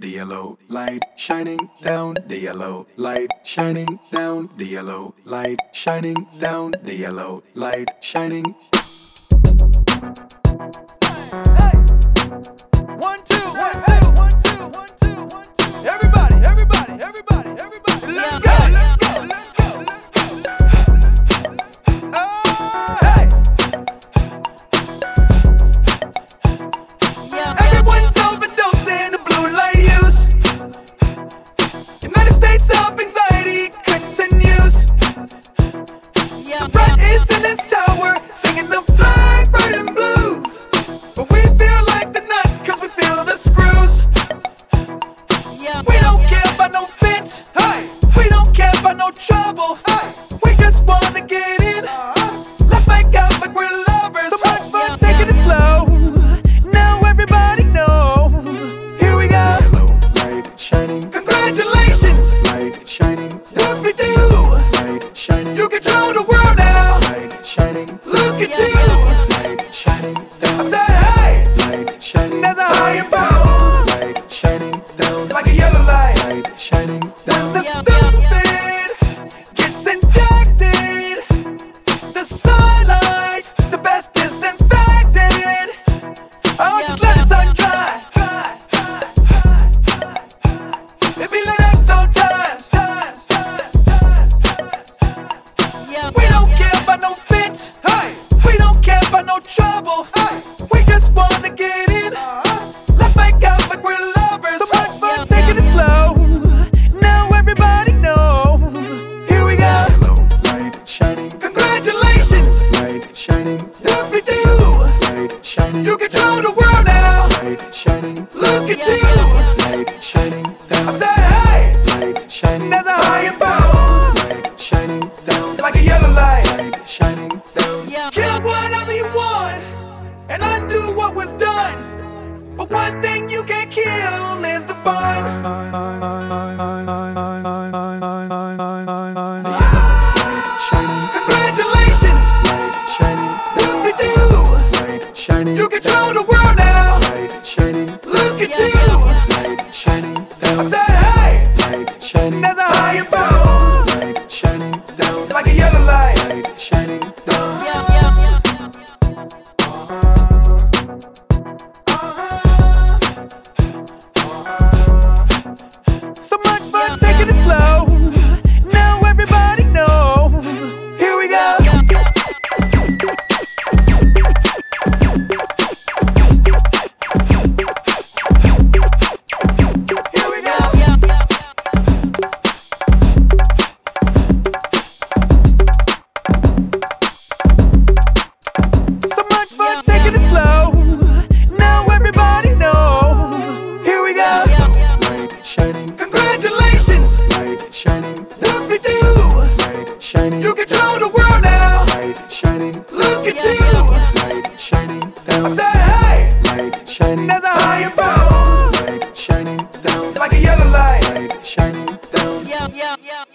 The yellow light shining down, the yellow light shining down, the yellow light shining down, the yellow light shining. Hey, hey. One, Congratulations. Light shining. Look at you. Light shining. You control the world now. Light shining. Look at you. Light shining. Down. I said hey. Light shining. There's a higher power. Light shining down. Like shining. You control turn the world now. Light shining. Look at you. Light shining. Down. I said, hey. Light shining. There's a higher power. Light shining. Down. Like a yellow light. Light shining. Down. Kill whatever you want and undo what was done. But one thing you can't kill is the fun. me. You can tell the light shining down.